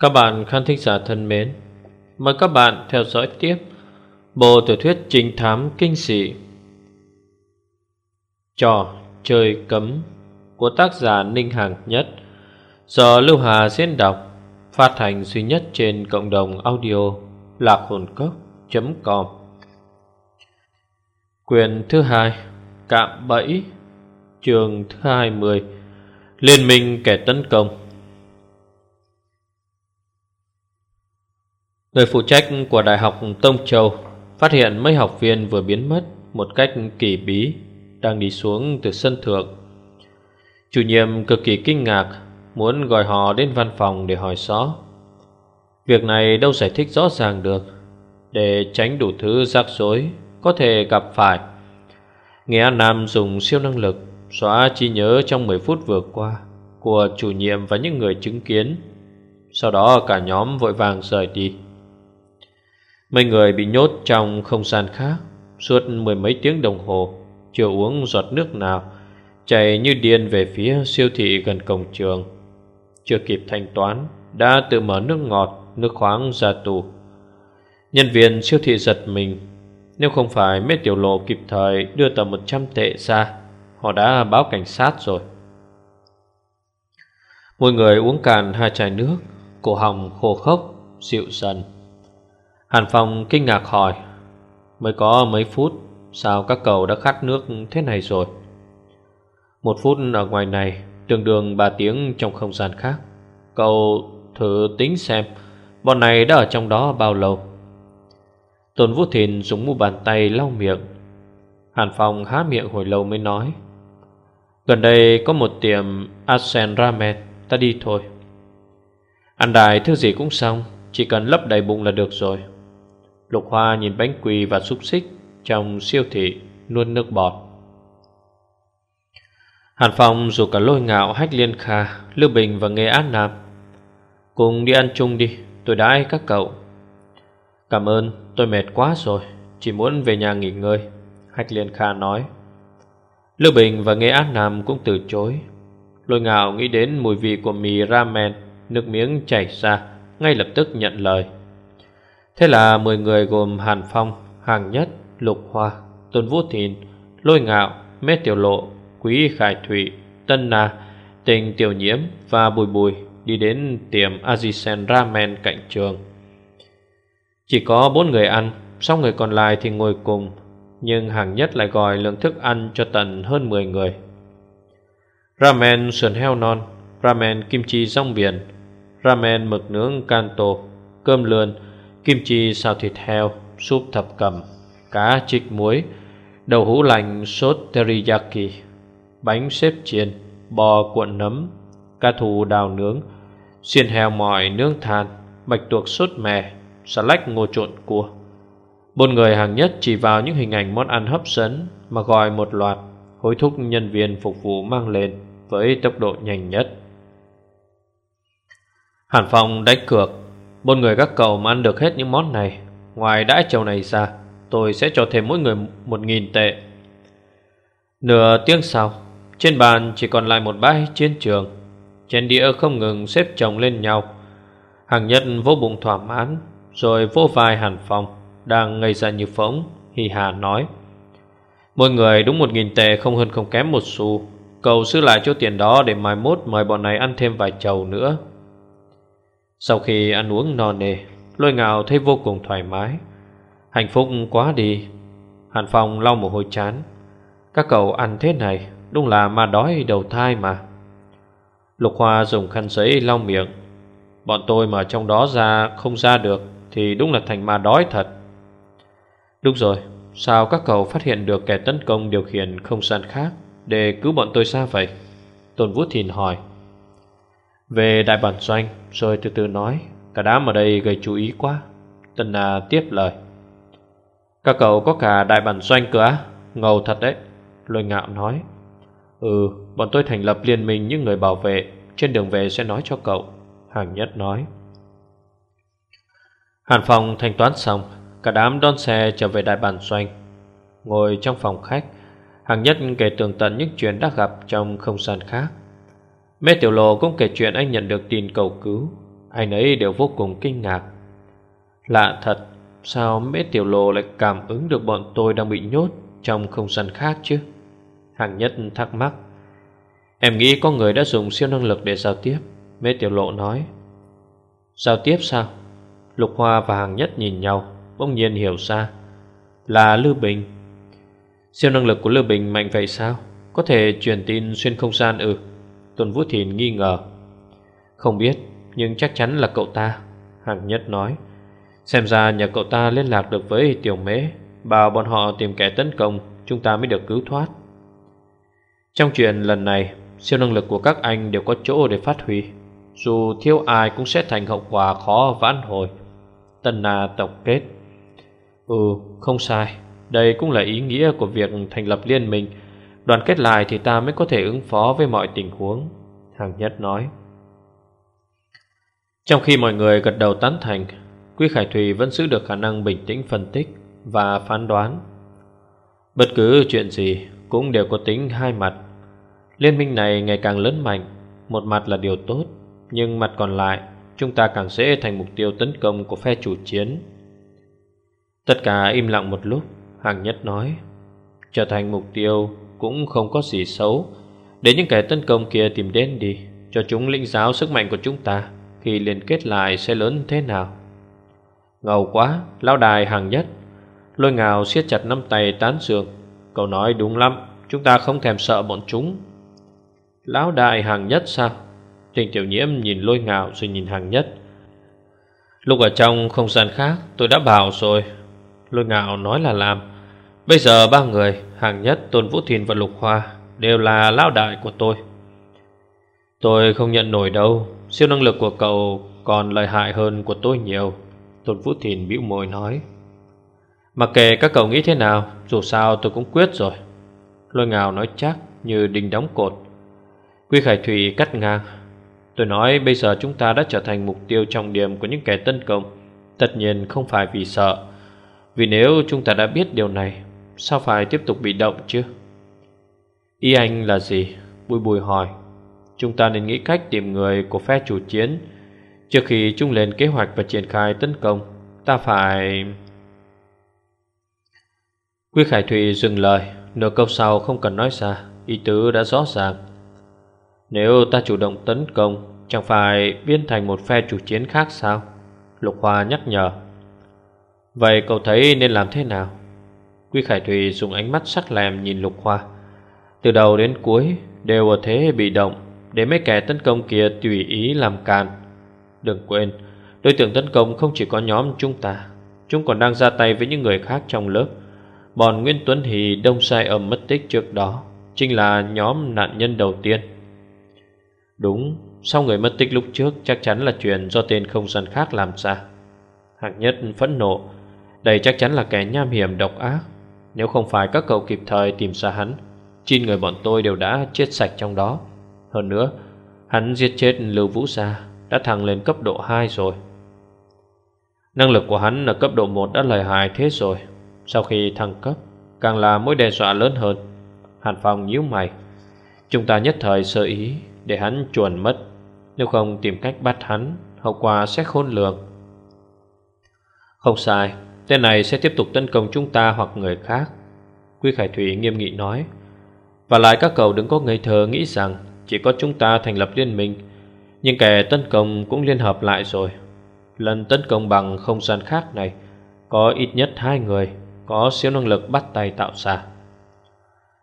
Các bạn khán thính giả thân mến, Mời các bạn theo dõi tiếp Bộ tiểu thuyết trinh thám kinh dị, Trò chơi cấm Của tác giả Ninh Hàng Nhất, Do Lưu Hà diễn đọc, Phát hành duy nhất trên cộng đồng audio Lạc hồn cốc.com Quyền thứ hai, Cạm bẫy Trường thứ hai mươi, Liên minh kẻ tấn công. Người phụ trách của Đại học Tông Châu Phát hiện mấy học viên vừa biến mất Một cách kỳ bí, Đang đi xuống từ sân thượng. Chủ nhiệm cực kỳ kinh ngạc, Muốn gọi họ đến văn phòng để hỏi rõ Việc này đâu giải thích rõ ràng được, Để tránh đủ thứ rắc rối Có thể gặp phải. Nghe An Nam dùng siêu năng lực Xóa trí nhớ trong 10 phút vừa qua Của chủ nhiệm và những người chứng kiến. Sau đó cả nhóm vội vàng rời đi. Mấy người bị nhốt trong không gian khác Suốt mười mấy tiếng đồng hồ Chưa uống giọt nước nào Chạy như điên về phía siêu thị gần cổng trường. Chưa kịp thanh toán Đã tự mở nước ngọt, nước khoáng ra tù Nhân viên siêu thị giật mình. Nếu không phải mấy tiểu lộ kịp thời đưa tờ 100 tệ ra Họ đã báo cảnh sát rồi. Mỗi người uống cạn hai chai nước Cổ họng khô khốc, dịu dần. Hàn Phong kinh ngạc hỏi, Mới có mấy phút, Sao các cậu đã khát nước thế này rồi? Một phút ở ngoài này, Tương đương ba tiếng trong không gian khác. Cậu thử tính xem, Bọn này đã ở trong đó bao lâu? Tôn Vũ Thìn dùng mu bàn tay lau miệng. Hàn Phong há miệng hồi lâu mới nói, Gần đây có một tiệm Asen Ramen, Ta đi thôi. Ăn đài thứ gì cũng xong, Chỉ cần lấp đầy bụng là được rồi. Lục Hoa nhìn bánh quỳ và xúc xích Trong siêu thị nuôn nước bọt. Hàn Phong dù cả lôi ngạo Hách Liên Kha, Lưu Bình và Nghề An Nam Cùng đi ăn chung đi, Tôi đãi các cậu. Cảm ơn, tôi mệt quá rồi, Chỉ muốn về nhà nghỉ ngơi, Hách Liên Kha nói. Lưu Bình và Nghề An Nam cũng từ chối. Lôi ngạo nghĩ đến mùi vị của mì ramen, Nước miếng chảy ra, Ngay lập tức nhận lời. Thế là 10 người gồm Hàn Phong, Hàng Nhất, Lục Hoa, Tôn Vũ Thìn, Lôi Ngạo, Mết Tiểu Lộ, Quý Khải Thủy, Tân Na, Tình Tiểu Nhiễm và Bùi Bùi đi đến tiệm Azisen Ramen cạnh trường. Chỉ có bốn người ăn, sau người còn lại thì ngồi cùng, nhưng Hàng Nhất lại gọi lượng thức ăn cho tận hơn 10 người. Ramen sườn heo non, ramen kim chi rong biển, ramen mực nướng canto, cơm lươn, kim chi xào thịt heo, súp thập cẩm, cá trích muối, đậu hũ lành sốt teriyaki, bánh xếp chiên, bò cuộn nấm, cá thù đào nướng, xiên heo mỏi nướng than, bạch tuộc sốt mè, xà lách ngô trộn cua. Bốn người hàng nhất chỉ vào những hình ảnh món ăn hấp dẫn mà gọi một loạt, hối thúc nhân viên phục vụ mang lên với tốc độ nhanh nhất. Hàn Phong đánh cược một người các cậu mà ăn được hết những món này. Ngoài đãi chầu này ra, Tôi sẽ cho thêm mỗi người một nghìn tệ. Nửa tiếng sau, Trên bàn chỉ còn lại một bãi chiến trường. Chén đĩa không ngừng xếp chồng lên nhau. Hàng nhất vô bụng thỏa mãn, Rồi vô vai hàn phòng Đang ngây ra như phóng Hi hà nói. Mỗi người đúng một nghìn tệ không hơn không kém một xu. Cậu giữ lại chỗ tiền đó để mai mốt mời bọn này ăn thêm vài chầu nữa sau khi ăn uống no nê, Lôi ngạo thấy vô cùng thoải mái. Hạnh phúc quá đi. Hàn Phong lau một hôi chán. Các cậu ăn thế này, Đúng là ma đói đầu thai mà. Lục Hoa dùng khăn giấy lau miệng. Bọn tôi mà trong đó ra không ra được Thì đúng là thành ma đói thật. Đúng rồi, Sao các cậu phát hiện được kẻ tấn công điều khiển không gian khác Để cứu bọn tôi ra vậy? Tôn Vũ Thìn hỏi. Về đại bản doanh rồi từ từ nói, Cả đám ở đây gây chú ý quá. Tân Na tiếp lời, Các cậu có cả đại bản doanh cơ á? Ngầu thật đấy. Lôi ngạo nói Ừ bọn tôi thành lập liên minh những người bảo vệ, Trên đường về sẽ nói cho cậu. Hàng nhất nói, Hàn Phong thanh toán xong, Cả đám đón xe trở về đại bản doanh. Ngồi trong phòng khách, Hàng nhất kể tường tận những chuyện đã gặp trong không gian khác. Mê Tiểu Lộ cũng kể chuyện anh nhận được tin cầu cứu. Anh ấy đều vô cùng kinh ngạc. Lạ thật, Sao mễ tiểu lộ lại cảm ứng được bọn tôi đang bị nhốt Trong không gian khác chứ? Hàng nhất thắc mắc. Em nghĩ có người đã dùng siêu năng lực để giao tiếp Mễ tiểu lộ nói. Giao tiếp sao? Lục Hoa và Hàng Nhất nhìn nhau, Bỗng nhiên hiểu ra. Là Lưu Bình. Siêu năng lực của Lưu Bình mạnh vậy sao? Có thể truyền tin xuyên không gian ư? Tuần Vũ Thìn nghi ngờ. Không biết, Nhưng chắc chắn là cậu ta Hàng Nhất nói. Xem ra nhà cậu ta liên lạc được với tiểu mễ, Bảo bọn họ tìm kẻ tấn công, Chúng ta mới được cứu thoát. Trong chuyện lần này, Siêu năng lực của các anh đều có chỗ để phát huy. Dù thiếu ai cũng sẽ thành hậu quả khó vãn hồi. Tân Na tổng kết. Ừ không sai. Đây cũng là ý nghĩa của việc thành lập liên minh. Đoàn kết lại thì ta mới có thể ứng phó với mọi tình huống, Hàng nhất nói. Trong khi mọi người gật đầu tán thành, Quý Khải Thùy vẫn giữ được khả năng bình tĩnh phân tích và phán đoán. Bất cứ chuyện gì cũng đều có tính hai mặt. Liên minh này ngày càng lớn mạnh, Một mặt là điều tốt, Nhưng mặt còn lại, Chúng ta càng dễ thành mục tiêu tấn công của phe chủ chiến. Tất cả im lặng một lúc, Hàng nhất nói, Trở thành mục tiêu cũng không có gì xấu. Để những kẻ tấn công kia tìm đến đi, Cho chúng lĩnh giáo sức mạnh của chúng ta, Khi liên kết lại sẽ lớn thế nào? Ngầu quá, Lão đài hàng nhất. Lôi ngào siết chặt nắm tay tán dường Cậu nói đúng lắm, Chúng ta không thèm sợ bọn chúng. Lão đại hàng nhất sao? Trình tiểu nhiễm nhìn lôi ngạo rồi nhìn hàng nhất. Lúc ở trong không gian khác, tôi đã bảo rồi. Lôi ngạo nói là làm. Bây giờ ba người Hàng nhất, Tôn Vũ Thìn và Lục Hoa Đều là lão đại của tôi. Tôi không nhận nổi đâu Siêu năng lực của cậu còn lợi hại hơn của tôi nhiều Tôn Vũ Thìn bĩu môi nói. Mặc kệ các cậu nghĩ thế nào Dù sao tôi cũng quyết rồi. Lôi ngào nói chắc như đình đóng cột. Quy Khải Thủy cắt ngang. Tôi nói bây giờ chúng ta đã trở thành mục tiêu trọng điểm của những kẻ tấn công. Tất nhiên không phải vì sợ Vì nếu chúng ta đã biết điều này Sao phải tiếp tục bị động chứ? Ý anh là gì? Bùi bùi hỏi. Chúng ta nên nghĩ cách tìm người của phe chủ chiến. Trước khi chúng lên kế hoạch và triển khai tấn công, Ta phải... Quý Khải Thụy dừng lời. Nửa câu sau không cần nói ra Ý tứ đã rõ ràng. Nếu ta chủ động tấn công, Chẳng phải biến thành một phe chủ chiến khác sao? Lục Hoa nhắc nhở. Vậy cậu thấy nên làm thế nào? Quý Khải Thủy dùng ánh mắt sắc lèm nhìn Lục Hoa. Từ đầu đến cuối Đều ở thế bị động, Để mấy kẻ tấn công kia tùy ý làm càn. Đừng quên, Đối tượng tấn công không chỉ có nhóm chúng ta, Chúng còn đang ra tay với những người khác trong lớp. Bọn Nguyễn Tuấn Hì đông sai ở mất tích trước đó, Chính là nhóm nạn nhân đầu tiên. Đúng, Sau người mất tích lúc trước Chắc chắn là chuyện do tên không gian khác làm ra. Hạng nhất phẫn nộ, Đây chắc chắn là kẻ nham hiểm độc ác. Nếu không phải các cậu kịp thời tìm ra hắn Chín người bọn tôi đều đã chết sạch trong đó. Hơn nữa, Hắn giết chết Lưu Vũ Gia Đã thăng lên cấp độ 2 rồi. Năng lực của hắn ở cấp độ 1 đã lợi hại thế rồi. Sau khi thăng cấp, Càng là mối đe dọa lớn hơn. Hàn Phong nhíu mày. Chúng ta nhất thời sơ ý Để hắn chuồn mất. Nếu không tìm cách bắt hắn, Hậu quả sẽ khôn lường. Không sai. Tên này sẽ tiếp tục tấn công chúng ta hoặc người khác. Quy Khải Thủy nghiêm nghị nói. Và lại các cậu đừng có ngây thơ nghĩ rằng Chỉ có chúng ta thành lập liên minh Nhưng kẻ tấn công cũng liên hợp lại rồi. Lần tấn công bằng không gian khác này, Có ít nhất hai người Có siêu năng lực bắt tay tạo ra.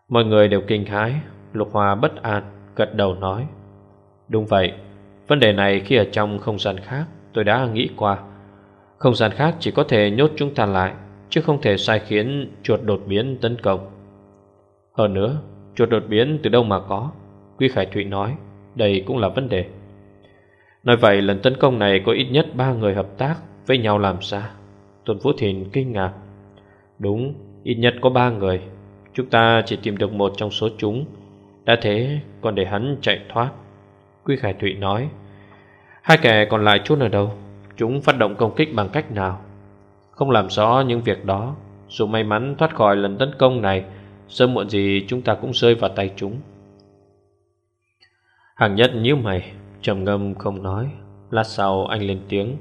Mọi người đều kinh hãi, Lục Hòa bất an, Gật đầu nói. Đúng vậy, Vấn đề này khi ở trong không gian khác, Tôi đã nghĩ qua. Không gian khác chỉ có thể nhốt chúng ta lại, Chứ không thể sai khiến chuột đột biến tấn công. Hơn nữa, Chuột đột biến từ đâu mà có? Quy Khải Thụy nói, Đây cũng là vấn đề. Nói vậy, lần tấn công này có ít nhất ba người hợp tác Với nhau làm sao Tuần Vũ Thìn kinh ngạc. Đúng, ít nhất có ba người. Chúng ta chỉ tìm được một trong số chúng. Đã thế, còn để hắn chạy thoát. Quy Khải Thụy nói, Hai kẻ còn lại chút ở đâu? Chúng phát động công kích bằng cách nào? Không làm rõ những việc đó, Dù may mắn thoát khỏi lần tấn công này, Sớm muộn gì chúng ta cũng rơi vào tay chúng. Hàng nhất nhíu mày, trầm ngâm không nói. Lát sau anh lên tiếng.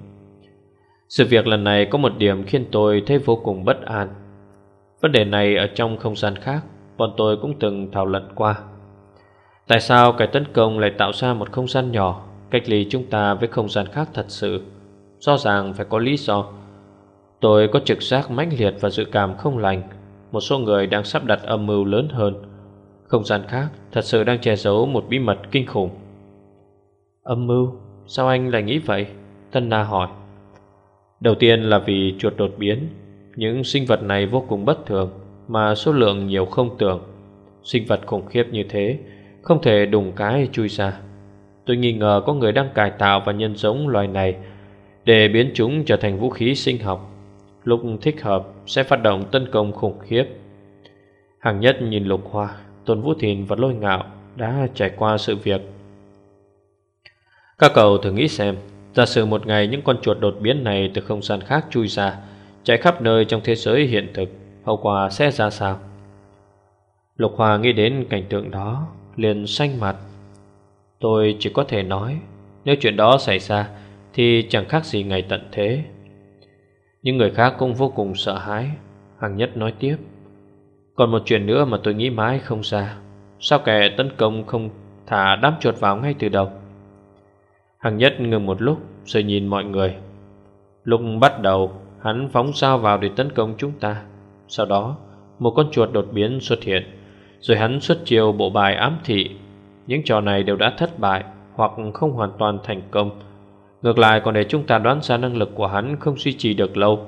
Sự việc lần này có một điểm khiến tôi thấy vô cùng bất an. Vấn đề này ở trong không gian khác, Bọn tôi cũng từng thảo luận qua. Tại sao cái tấn công lại tạo ra một không gian nhỏ, Cách ly chúng ta với không gian khác thật sự? Rõ ràng phải có lý do. Tôi có trực giác mãnh liệt và dự cảm không lành. Một số người đang sắp đặt âm mưu lớn hơn. Không gian khác thật sự đang che giấu một bí mật kinh khủng. Âm mưu? Sao anh lại nghĩ vậy? Tân Na hỏi. Đầu tiên là vì chuột đột biến. Những sinh vật này vô cùng bất thường, Mà số lượng nhiều không tưởng. Sinh vật khủng khiếp như thế, Không thể đùng cái chui ra. Tôi nghi ngờ có người đang cải tạo và nhân giống loài này để biến chúng trở thành vũ khí sinh học. Lúc thích hợp sẽ phát động tấn công khủng khiếp. Hàng nhất nhìn lục hoa, Tôn Vũ Thìn và Lôi Ngạo Đã trải qua sự việc. Các cậu thử nghĩ xem, Giả sử một ngày những con chuột đột biến này Từ không gian khác chui ra, Chạy khắp nơi trong thế giới hiện thực, Hậu quả sẽ ra sao? Lục Hòa nghĩ đến cảnh tượng đó, liền xanh mặt. Tôi chỉ có thể nói, Nếu chuyện đó xảy ra thì chẳng khác gì ngày tận thế. Những người khác cũng vô cùng sợ hãi. Hàng nhất nói tiếp, Còn một chuyện nữa mà tôi nghĩ mãi không ra. Sao kẻ tấn công không thả đám chuột vào ngay từ đầu? Hàng nhất ngừng một lúc Rồi nhìn mọi người. Lúc bắt đầu, Hắn phóng sao vào để tấn công chúng ta. Sau đó, Một con chuột đột biến xuất hiện, Rồi hắn xuất chiêu bộ bài ám thị. Những trò này đều đã thất bại Hoặc không hoàn toàn thành công. Ngược lại, còn để chúng ta đoán ra năng lực của hắn không duy trì được lâu.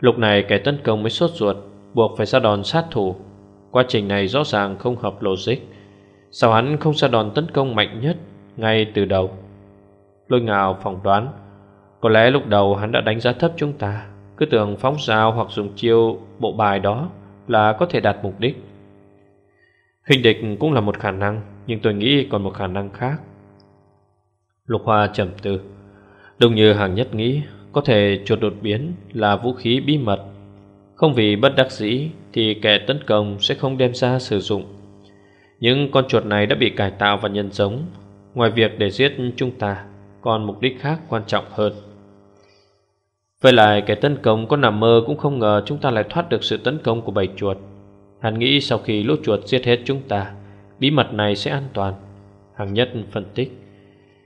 Lúc này, kẻ tấn công mới sốt ruột, Buộc phải ra đòn sát thủ. Quá trình này rõ ràng không hợp logic. Sao hắn không ra đòn tấn công mạnh nhất Ngay từ đầu? Lôi ngào phỏng đoán, Có lẽ lúc đầu hắn đã đánh giá thấp chúng ta. Cứ tưởng phóng dao hoặc dùng chiêu bộ bài đó Là có thể đạt mục đích. Hình địch cũng là một khả năng, Nhưng tôi nghĩ còn một khả năng khác. Lục Hoa trầm tư. Đúng như hàng nhất nghĩ, Có thể chuột đột biến là vũ khí bí mật. Không vì bất đắc dĩ Thì kẻ tấn công sẽ không đem ra sử dụng. Những con chuột này đã bị cải tạo và nhân giống. Ngoài việc để giết chúng ta, Còn mục đích khác quan trọng hơn. Vậy lại kẻ tấn công có nằm mơ cũng không ngờ chúng ta lại thoát được sự tấn công của bầy chuột. Hắn nghĩ sau khi lũ chuột giết hết chúng ta, Bí mật này sẽ an toàn. Hàng nhất phân tích,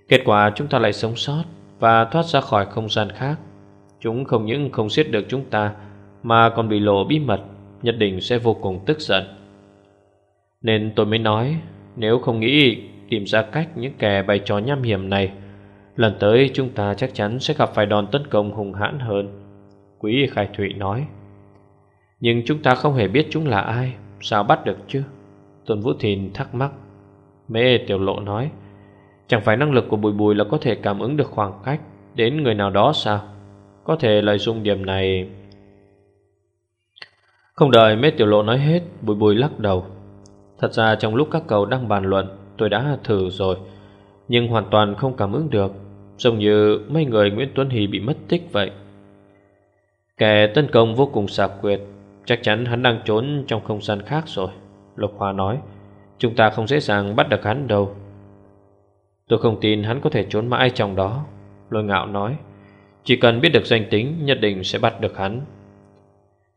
Kết quả chúng ta lại sống sót và thoát ra khỏi không gian khác. Chúng không những không giết được chúng ta mà còn bị lộ bí mật, nhất định sẽ vô cùng tức giận. Nên tôi mới nói, nếu không nghĩ tìm ra cách những kẻ bày trò nham hiểm này, lần tới chúng ta chắc chắn sẽ gặp phải đòn tấn công hùng hãn hơn. Quý Khai Thụy nói. Nhưng chúng ta không hề biết chúng là ai, sao bắt được chứ? Tôn Vũ Thìn thắc mắc. Mê Tiểu Lộ nói. Chẳng phải năng lực của Bùi Bùi là có thể cảm ứng được khoảng cách Đến người nào đó sao? Có thể lợi dụng điểm này. Không đợi mấy tiểu lộ nói hết, Bùi Bùi lắc đầu. Thật ra trong lúc các cậu đang bàn luận, Tôi đã thử rồi, Nhưng hoàn toàn không cảm ứng được. Giống như mấy người Nguyễn Tuấn Hì bị mất tích vậy. Kẻ tấn công vô cùng xảo quyệt, Chắc chắn hắn đang trốn trong không gian khác rồi Lục hòa nói. Chúng ta không dễ dàng bắt được hắn đâu. Tôi không tin hắn có thể trốn mãi trong đó. Lôi ngạo nói, Chỉ cần biết được danh tính, Nhất định sẽ bắt được hắn.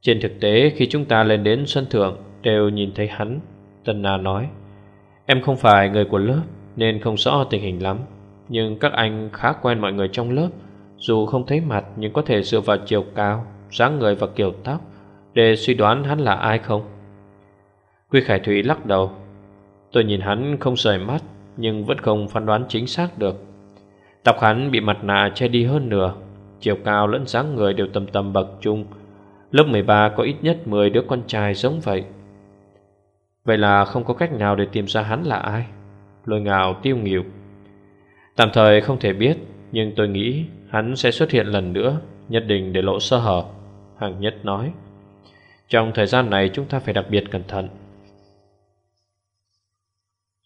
Trên thực tế, khi chúng ta lên đến sân thượng, Đều nhìn thấy hắn. Tân Na nói, Em không phải người của lớp, Nên không rõ tình hình lắm. Nhưng các anh khá quen mọi người trong lớp, Dù không thấy mặt Nhưng có thể dựa vào chiều cao, dáng người và kiểu tóc Để suy đoán hắn là ai không? Quy Khải Thủy lắc đầu, Tôi nhìn hắn không rời mắt nhưng vẫn không phán đoán chính xác được. Tóc hắn bị mặt nạ che đi hơn nửa, chiều cao lẫn dáng người đều tầm tầm bậc trung. Lớp 13 có ít nhất 10 đứa con trai giống vậy. Vậy là không có cách nào để tìm ra hắn là ai? Lôi ngào tiêu nghỉu. Tạm thời không thể biết, nhưng tôi nghĩ hắn sẽ xuất hiện lần nữa, nhất định để lộ sơ hở. Hàng nhất nói. Trong thời gian này chúng ta phải đặc biệt cẩn thận.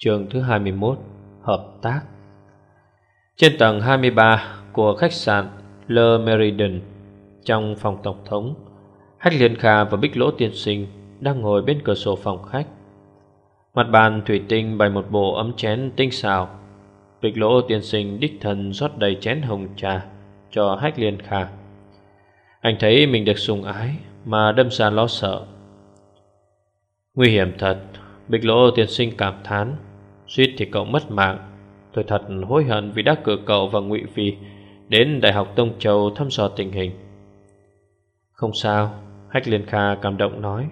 Chương thứ 21 Hợp tác. Trên tầng 23 của khách sạn Le Meriden, Trong phòng tổng thống, Hách Liên Kha và Bích Lỗ Tiên Sinh Đang ngồi bên cửa sổ phòng khách. Mặt bàn thủy tinh bày một bộ ấm chén tinh xào. Bích lỗ tiên sinh đích thân rót đầy chén hồng trà Cho hách liên kha. Anh thấy mình được sùng ái Mà đâm ra lo sợ. Nguy hiểm thật, bích lỗ tiên sinh cảm thán. Suýt thì cậu mất mạng. Tôi thật hối hận vì đã cử cậu và ngụy Phi Đến Đại học Tông Châu thăm dò tình hình. Không sao, Hách Liên Kha cảm động nói.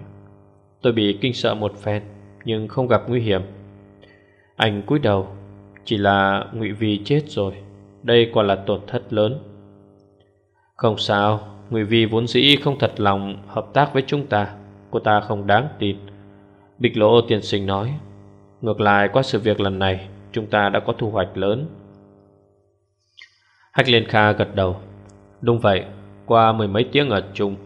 Tôi bị kinh sợ một phen, Nhưng không gặp nguy hiểm. Anh cúi đầu, Chỉ là ngụy Vi chết rồi, Đây quả là tổn thất lớn. Không sao, Ngụy Vi vốn dĩ không thật lòng Hợp tác với chúng ta, Cô ta không đáng tin. Bịch lỗ tiên sinh nói. Ngược lại, qua sự việc lần này, Chúng ta đã có thu hoạch lớn. Hách Liên Kha gật đầu. Đúng vậy, Qua mười mấy tiếng ở chung,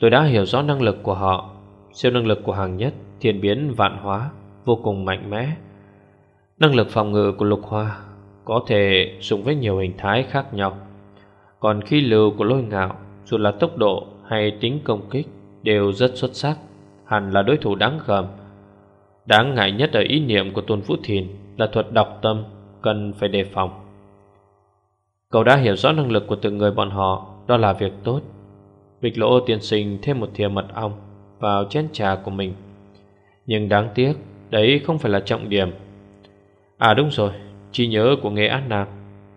Tôi đã hiểu rõ năng lực của họ, Siêu năng lực của hàng nhất, Thiên biến, vạn hóa, Vô cùng mạnh mẽ. Năng lực phòng ngự của lục hoa Có thể dùng với nhiều hình thái khác nhau. Còn khi lưu của lôi ngạo, Dù là tốc độ hay tính công kích, Đều rất xuất sắc, Hẳn là đối thủ đáng gờm. Đáng ngại nhất ở ý niệm của Tôn Vũ Thiền Là thuật đọc tâm Cần phải đề phòng. Cậu đã hiểu rõ năng lực của từng người bọn họ, Đó là việc tốt. Bịch lỗ tiên sinh thêm một thìa mật ong Vào chén trà của mình. Nhưng đáng tiếc, Đấy không phải là trọng điểm. À đúng rồi, Trí nhớ của nghề át Nam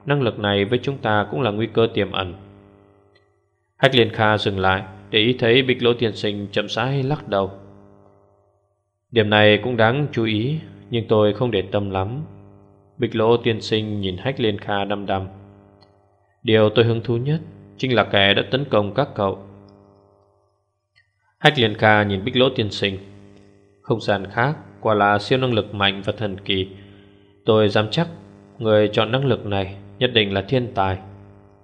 Năng lực này với chúng ta cũng là nguy cơ tiềm ẩn. Hách Liên Kha dừng lại, Để ý thấy bịch lỗ tiên sinh chậm rãi lắc đầu. Điểm này cũng đáng chú ý, Nhưng tôi không để tâm lắm. Bịch lỗ tiên sinh nhìn Hách Liên Kha đăm đăm. Điều tôi hứng thú nhất Chính là kẻ đã tấn công các cậu. Hách Liên Kha nhìn Bích Lỗ tiên sinh. Không gian khác, Quả là siêu năng lực mạnh và thần kỳ. Tôi dám chắc Người chọn năng lực này Nhất định là thiên tài.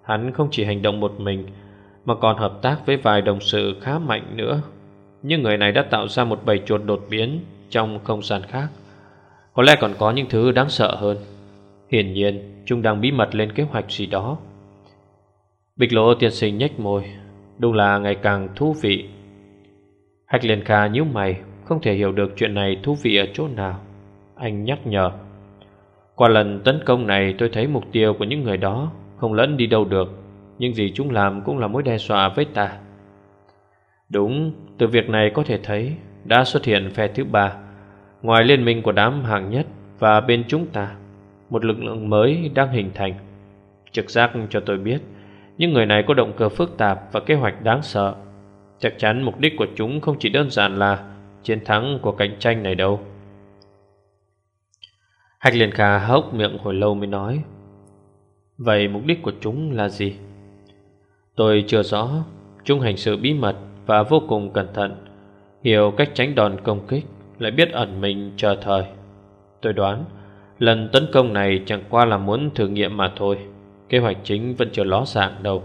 Hắn không chỉ hành động một mình, Mà còn hợp tác với vài đồng sự khá mạnh nữa. Nhưng người này đã tạo ra một bầy chuột đột biến Trong không gian khác. Có lẽ còn có những thứ đáng sợ hơn. Hiển nhiên, Chúng đang bí mật lên kế hoạch gì đó. Bịch lộ tiên sinh nhếch môi, Đúng là ngày càng thú vị. Hạch Liên Kha nhíu mày, Không thể hiểu được chuyện này thú vị ở chỗ nào. Anh nhắc nhở, Qua lần tấn công này, tôi thấy mục tiêu của những người đó Không lẫn đi đâu được. Nhưng gì chúng làm cũng là mối đe dọa với ta. Đúng, từ việc này có thể thấy Đã xuất hiện phe thứ ba Ngoài liên minh của đám hạng nhất Và bên chúng ta Một lực lượng mới đang hình thành. Trực giác cho tôi biết Những người này có động cơ phức tạp Và kế hoạch đáng sợ. Chắc chắn mục đích của chúng không chỉ đơn giản là Chiến thắng của cạnh tranh này đâu. Hạch Liên Kha hốc miệng hồi lâu mới nói Vậy mục đích của chúng là gì? Tôi chưa rõ Chúng hành sự bí mật và vô cùng cẩn thận. Hiểu cách tránh đòn công kích Lại biết ẩn mình chờ thời. Tôi đoán Lần tấn công này chẳng qua là muốn thử nghiệm mà thôi. Kế hoạch chính vẫn chưa ló dạng đâu.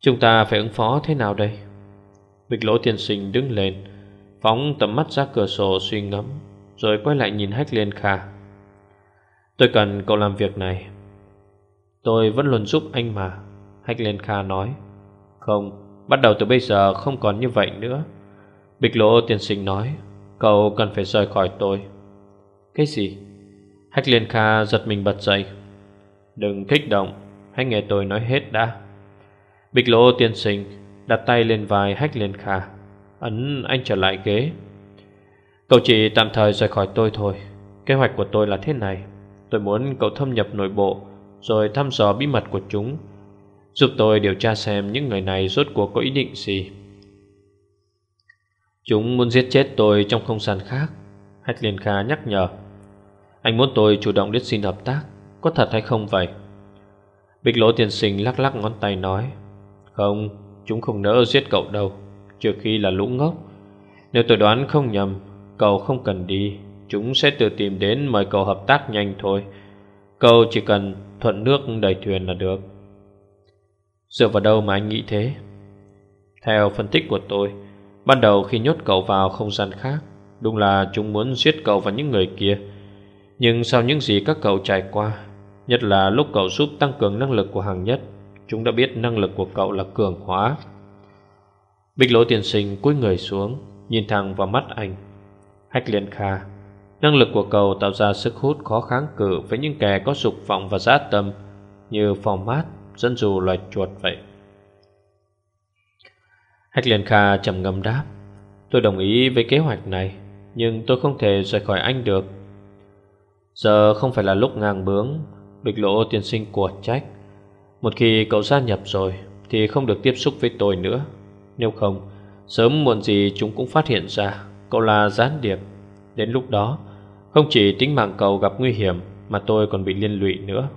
Chúng ta phải ứng phó thế nào đây? Bịch lỗ tiên sinh đứng lên Phóng tầm mắt ra cửa sổ suy ngẫm Rồi quay lại nhìn Hách Liên Kha. Tôi cần cậu làm việc này. Tôi vẫn luôn giúp anh mà Hách Liên Kha nói. Không, bắt đầu từ bây giờ không còn như vậy nữa. Bịch lỗ tiên sinh nói, Cậu cần phải rời khỏi tôi. Cái gì? Hách Liên Kha giật mình bật dậy. Đừng kích động, Hãy nghe tôi nói hết đã. Bịch lỗ tiên sinh Đặt tay lên vai hách liên kha, Ấn anh trở lại ghế. Cậu chỉ tạm thời rời khỏi tôi thôi. Kế hoạch của tôi là thế này. Tôi muốn cậu thâm nhập nội bộ, Rồi thăm dò bí mật của chúng. Giúp tôi điều tra xem những người này rốt cuộc có ý định gì. Chúng muốn giết chết tôi trong không gian khác Hách Liên Kha nhắc nhở. Anh muốn tôi chủ động đến xin hợp tác Có thật hay không vậy? Bích lỗ tiên sinh lắc lắc ngón tay nói không, chúng không nỡ giết cậu đâu Trừ khi là lũ ngốc. Nếu tôi đoán không nhầm Cậu không cần đi Chúng sẽ tự tìm đến mời cậu hợp tác nhanh thôi. Cậu chỉ cần thuận nước đẩy thuyền là được. Dựa vào đâu mà anh nghĩ thế? Theo phân tích của tôi Ban đầu khi nhốt cậu vào không gian khác Đúng là chúng muốn giết cậu và những người kia. Nhưng sau những gì các cậu trải qua Nhất là lúc cậu giúp tăng cường năng lực của hàng nhất Chúng đã biết năng lực của cậu là cường hóa. Bích lỗ tiền sinh cúi người xuống Nhìn thẳng vào mắt anh. Hách liên kha Năng lực của cậu tạo ra sức hút khó kháng cự với những kẻ có dục vọng và giá tâm như phòng mát, dân dù loài chuột vậy. Hách Liên Kha trầm ngâm đáp, Tôi đồng ý với kế hoạch này, Nhưng tôi không thể rời khỏi anh được. Giờ không phải là lúc ngang bướng, Bịch lộ tiên sinh của trách. Một khi cậu gia nhập rồi Thì không được tiếp xúc với tôi nữa. Nếu không, Sớm muộn gì chúng cũng phát hiện ra Cậu là gián điệp. Đến lúc đó, Không chỉ tính mạng cậu gặp nguy hiểm Mà tôi còn bị liên lụy nữa.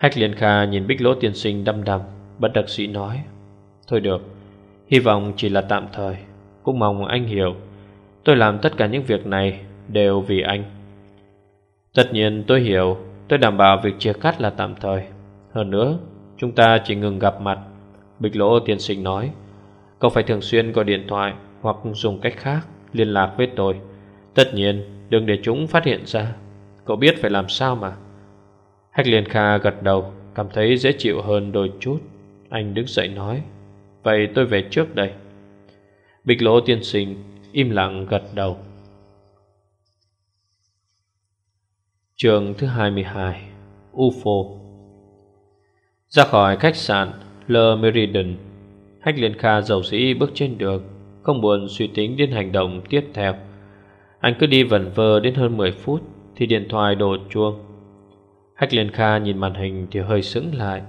Hách Liên Kha nhìn bích lỗ tiên sinh đăm đăm, Bất đắc sĩ nói, Thôi được, Hy vọng chỉ là tạm thời. Cũng mong anh hiểu, Tôi làm tất cả những việc này Đều vì anh. Tất nhiên tôi hiểu, Tôi đảm bảo việc chia cắt là tạm thời. Hơn nữa, Chúng ta chỉ ngừng gặp mặt. Bích lỗ tiên sinh nói, Cậu phải thường xuyên gọi điện thoại Hoặc dùng cách khác liên lạc với tôi. Tất nhiên, đừng để chúng phát hiện ra. Cậu biết phải làm sao mà. Hách Liên Kha gật đầu, Cảm thấy dễ chịu hơn đôi chút. Anh đứng dậy nói, Vậy tôi về trước đây. Bịch lỗ tiên sinh Im lặng gật đầu. Trường thứ 22 UFO Ra khỏi khách sạn Le Meridian Hách Liên Kha dầu sĩ bước trên đường, Không buồn suy tính đến hành động tiếp theo. Anh cứ đi vẩn vơ đến hơn 10 phút Thì điện thoại đổ chuông. Hách Liên Kha nhìn màn hình thì hơi sững lại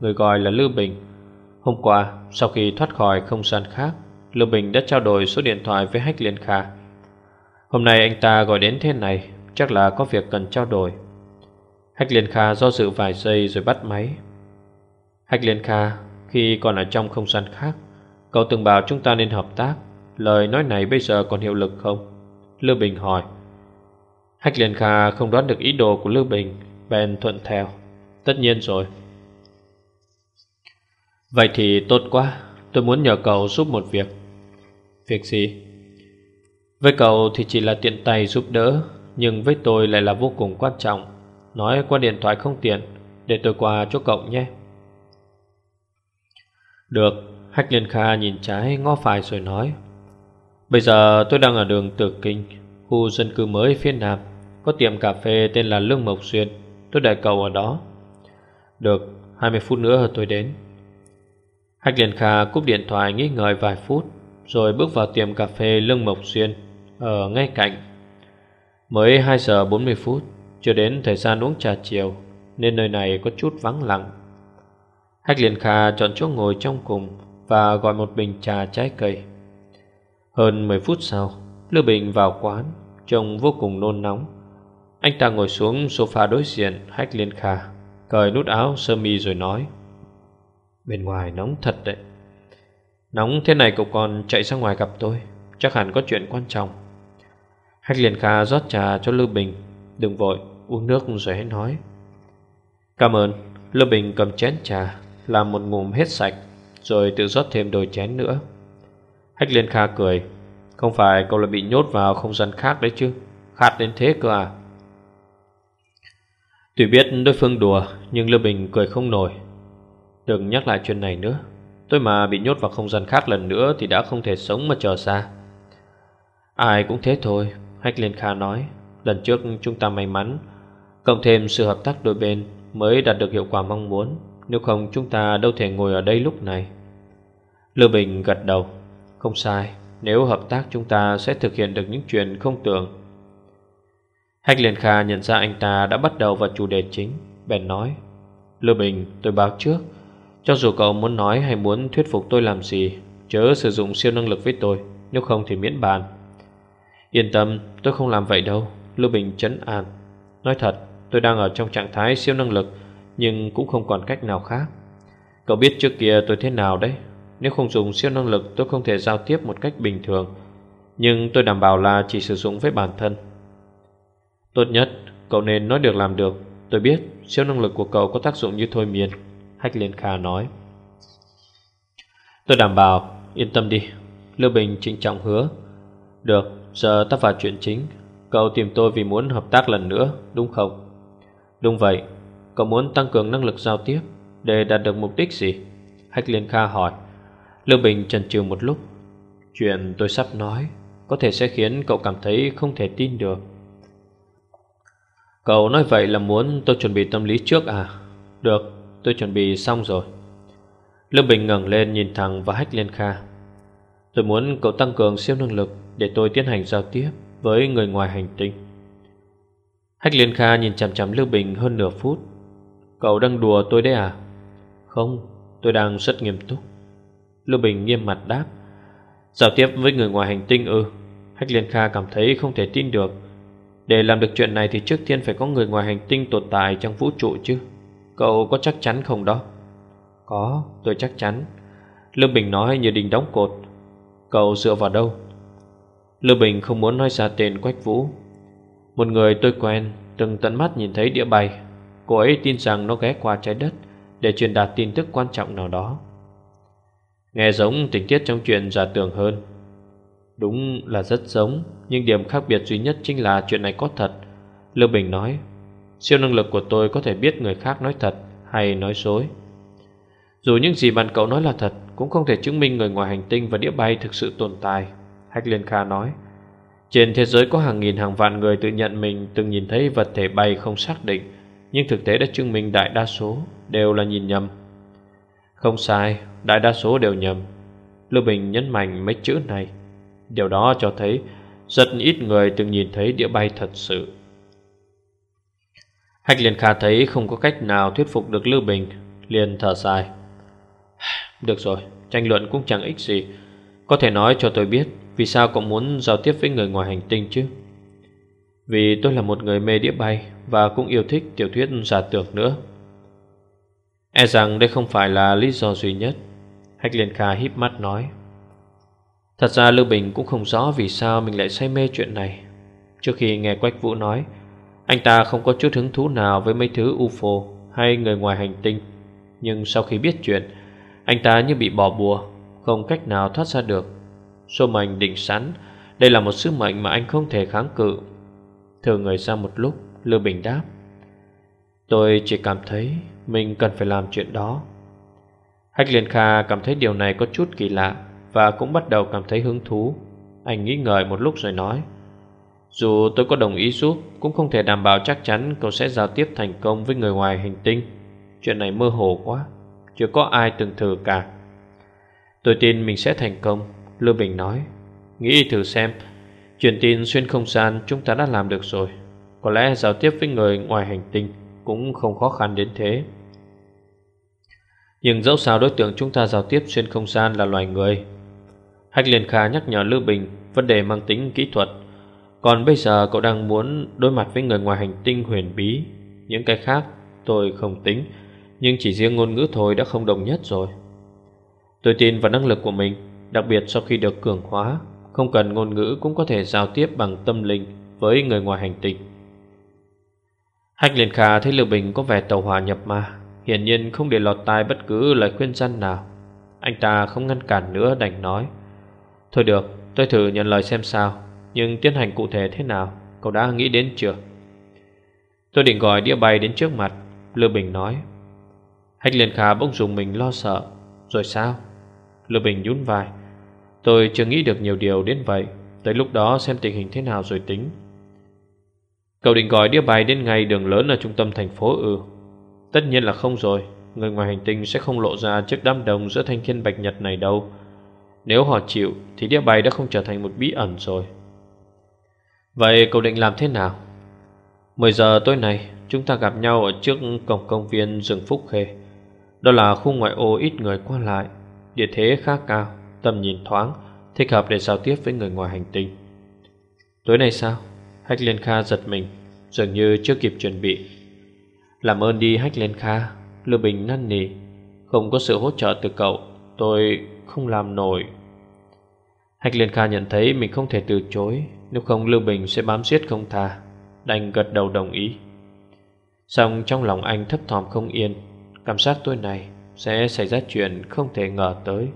Người gọi là Lưu Bình Hôm qua, sau khi thoát khỏi không gian khác, Lưu Bình đã trao đổi số điện thoại với Hách Liên Kha. Hôm nay anh ta gọi đến thế này, chắc là có việc cần trao đổi. Hách Liên Kha do dự vài giây rồi bắt máy. Hách Liên Kha, khi còn ở trong không gian khác, cậu từng bảo chúng ta nên hợp tác. Lời nói này bây giờ còn hiệu lực không? Lưu Bình hỏi. Hách Liên Kha không đoán được ý đồ của Lưu Bình, bèn thuận theo. Tất nhiên rồi. Vậy thì tốt quá, Tôi muốn nhờ cậu giúp một việc Việc gì? Với cậu thì chỉ là tiện tay giúp đỡ, Nhưng với tôi lại là vô cùng quan trọng Nói qua điện thoại không tiện, Để tôi qua cho cậu nhé Được, Hách Liên Kha nhìn trái ngó phải rồi nói Bây giờ tôi đang ở đường Tử Kinh, Khu dân cư mới phía Nam, Có tiệm cà phê tên là Lương Mộc Xuyên Tôi đợi cậu ở đó. Được 20 phút nữa tôi đến. Hách Liên Kha cúp điện thoại nghĩ ngợi vài phút, Rồi bước vào tiệm cà phê Lương Mộc Xuyên, Ở ngay cạnh. Mới 2 giờ 40 phút, Chưa đến thời gian uống trà chiều, Nên nơi này có chút vắng lặng. Hách Liên Kha chọn chỗ ngồi trong cùng Và gọi một bình trà trái cây. Hơn 10 phút sau, Lưu Bình vào quán, Trông vô cùng nôn nóng. Anh ta ngồi xuống sofa đối diện, Hách Liên Kha, Cởi nút áo sơ mi rồi nói. Bên ngoài nóng thật đấy. Nóng thế này cậu còn chạy ra ngoài gặp tôi, Chắc hẳn có chuyện quan trọng. Hách liên kha rót trà cho Lưu Bình, Đừng vội, uống nước rồi hãy nói. Cảm ơn, Lưu Bình cầm chén trà, Làm một ngụm hết sạch, Rồi tự rót thêm đôi chén nữa. Hách liên kha cười, Không phải cậu lại bị nhốt vào không gian khác đấy chứ, Khát đến thế cơ à? Tuy biết đối phương đùa, Nhưng Lưu Bình cười không nổi. Đừng nhắc lại chuyện này nữa, Tôi mà bị nhốt vào không gian khác lần nữa Thì đã không thể sống mà chờ xa. Ai cũng thế thôi, Hách Liên Kha nói. Lần trước chúng ta may mắn, Cộng thêm sự hợp tác đôi bên Mới đạt được hiệu quả mong muốn. Nếu không, chúng ta đâu thể ngồi ở đây lúc này. Lưu Bình gật đầu. Không sai, Nếu hợp tác chúng ta sẽ thực hiện được những chuyện không tưởng. Hách Liên Kha nhận ra anh ta đã bắt đầu vào chủ đề chính. Bèn nói, Lưu Bình, tôi báo trước. Cho dù cậu muốn nói hay muốn thuyết phục tôi làm gì, Chớ sử dụng siêu năng lực với tôi. Nếu không thì miễn bàn. Yên tâm, tôi không làm vậy đâu. Lưu Bình chấn an. Nói thật, tôi đang ở trong trạng thái siêu năng lực, Nhưng cũng không còn cách nào khác. Cậu biết trước kia tôi thế nào đấy. Nếu không dùng siêu năng lực, tôi không thể giao tiếp một cách bình thường. Nhưng tôi đảm bảo là chỉ sử dụng với bản thân. Tốt nhất, cậu nên nói được làm được. Tôi biết siêu năng lực của cậu có tác dụng như thôi miên, Hách Liên Kha nói. Tôi đảm bảo, Yên tâm đi. Lưu Bình trịnh trọng hứa. Được, giờ ta vào chuyện chính. Cậu tìm tôi vì muốn hợp tác lần nữa, Đúng không? Đúng vậy. Cậu muốn tăng cường năng lực giao tiếp Để đạt được mục đích gì? Hách Liên Kha hỏi. Lưu Bình chần chừ một lúc. Chuyện tôi sắp nói Có thể sẽ khiến cậu cảm thấy không thể tin được. Cậu nói vậy là muốn tôi chuẩn bị tâm lý trước à? Được, tôi chuẩn bị xong rồi. Lương Bình ngẩng lên nhìn thẳng và hách lên Kha. Tôi muốn cậu tăng cường siêu năng lực Để tôi tiến hành giao tiếp với người ngoài hành tinh. Hách Liên Kha nhìn chằm chằm Lưu Bình hơn nửa phút. Cậu đang đùa tôi đấy à? Không tôi đang rất nghiêm túc. Lưu Bình nghiêm mặt đáp. Giao tiếp với người ngoài hành tinh ư? Hách Liên Kha cảm thấy không thể tin được. Để làm được chuyện này thì trước tiên phải có người ngoài hành tinh tồn tại trong vũ trụ chứ. Cậu có chắc chắn không đó? Có tôi chắc chắn. Lưu Bình nói như đình đóng cột. Cậu dựa vào đâu? Lưu Bình không muốn nói ra tên Quách Vũ. Một người tôi quen Từng tận mắt nhìn thấy đĩa bay. Cô ấy tin rằng nó ghé qua trái đất Để truyền đạt tin tức quan trọng nào đó. Nghe giống tình tiết trong chuyện giả tưởng hơn Đúng là rất giống Nhưng điểm khác biệt duy nhất chính là chuyện này có thật. Lưu Bình nói Siêu năng lực của tôi có thể biết người khác nói thật Hay nói dối. Dù những gì bạn cậu nói là thật Cũng không thể chứng minh người ngoài hành tinh và đĩa bay thực sự tồn tại. Hách Liên Kha nói Trên thế giới có hàng nghìn hàng vạn người tự nhận mình từng nhìn thấy vật thể bay không xác định Nhưng thực tế đã chứng minh đại đa số đều là nhìn nhầm. Không sai, đại đa số đều nhầm. Lưu Bình nhấn mạnh mấy chữ này. Điều đó cho thấy rất ít người từng nhìn thấy đĩa bay thật sự. Hách liền khả thấy không có cách nào thuyết phục được Lưu Bình liền thở dài. Được rồi, tranh luận cũng chẳng ích gì. Có thể nói cho tôi biết vì sao cậu muốn giao tiếp với người ngoài hành tinh chứ? Vì tôi là một người mê đĩa bay Và cũng yêu thích tiểu thuyết giả tưởng nữa. E rằng đây không phải là lý do duy nhất Hách liền khả híp mắt nói. Thật ra Lưu Bình cũng không rõ vì sao mình lại say mê chuyện này. Trước khi nghe Quách Vũ nói, Anh ta không có chút hứng thú nào với mấy thứ UFO hay người ngoài hành tinh. Nhưng sau khi biết chuyện, Anh ta như bị bỏ bùa, Không cách nào thoát ra được. Số mệnh định sẵn, Đây là một sứ mệnh mà anh không thể kháng cự. Thử người ra một lúc, Lưu Bình đáp, Tôi chỉ cảm thấy Mình cần phải làm chuyện đó. Hách Liên Kha cảm thấy điều này có chút kỳ lạ. Và cũng bắt đầu cảm thấy hứng thú. Anh nghĩ ngợi một lúc rồi nói, Dù tôi có đồng ý giúp, Cũng không thể đảm bảo chắc chắn Cậu sẽ giao tiếp thành công với người ngoài hành tinh. Chuyện này mơ hồ quá, Chưa có ai từng thử cả. Tôi tin mình sẽ thành công, Lưu Bình nói. Nghĩ thử xem, Truyền tin xuyên không gian chúng ta đã làm được rồi. Có lẽ giao tiếp với người ngoài hành tinh Cũng không khó khăn đến thế. Nhưng dẫu sao đối tượng chúng ta giao tiếp xuyên không gian là loài người Hách Liên Kha nhắc nhở Lưu Bình Vấn đề mang tính kỹ thuật. Còn bây giờ cậu đang muốn đối mặt với người ngoài hành tinh huyền bí. Những cái khác tôi không tính, Nhưng chỉ riêng ngôn ngữ thôi đã không đồng nhất rồi. Tôi tin vào năng lực của mình, Đặc biệt sau khi được cường hóa, Không cần ngôn ngữ cũng có thể giao tiếp bằng tâm linh Với người ngoài hành tinh. Hách Liên Kha thấy Lưu Bình có vẻ tàu hỏa nhập ma, Hiển nhiên không để lọt tai bất cứ lời khuyên dân nào. Anh ta không ngăn cản nữa đành nói Thôi được, tôi thử nhận lời xem sao, Nhưng tiến hành cụ thể thế nào, Cậu đã nghĩ đến chưa? Tôi định gọi đĩa bay đến trước mặt, Lưu Bình nói. Hách Liên Kha bỗng dùng mình lo sợ. Rồi sao? Lưu Bình nhún vai. Tôi chưa nghĩ được nhiều điều đến vậy, Tới lúc đó xem tình hình thế nào rồi tính. Cậu định gọi đĩa bay đến ngay đường lớn ở trung tâm thành phố ư? Tất nhiên là không rồi, Người ngoài hành tinh sẽ không lộ ra trước đám đông giữa thanh thiên bạch nhật này đâu. Nếu họ chịu, Thì đĩa bay đã không trở thành một bí ẩn rồi. Vậy cậu định làm thế nào? 10 giờ tối nay, Chúng ta gặp nhau ở trước cổng công viên rừng Phúc Khê. Đó là khu ngoại ô ít người qua lại, Địa thế khá cao, Tầm nhìn thoáng, Thích hợp để giao tiếp với người ngoài hành tinh. Tối nay sao? Hách Liên Kha giật mình, Dường như chưa kịp chuẩn bị. Làm ơn đi Hách Liên Kha, Lưu Bình năn nỉ, Không có sự hỗ trợ từ cậu, Tôi không làm nổi. Hách Liên Kha nhận thấy mình không thể từ chối, Nếu không Lưu Bình sẽ bám giết không tha. Đành gật đầu đồng ý. Xong trong lòng anh thấp thỏm không yên, Cảm giác tôi này sẽ xảy ra chuyện không thể ngờ tới.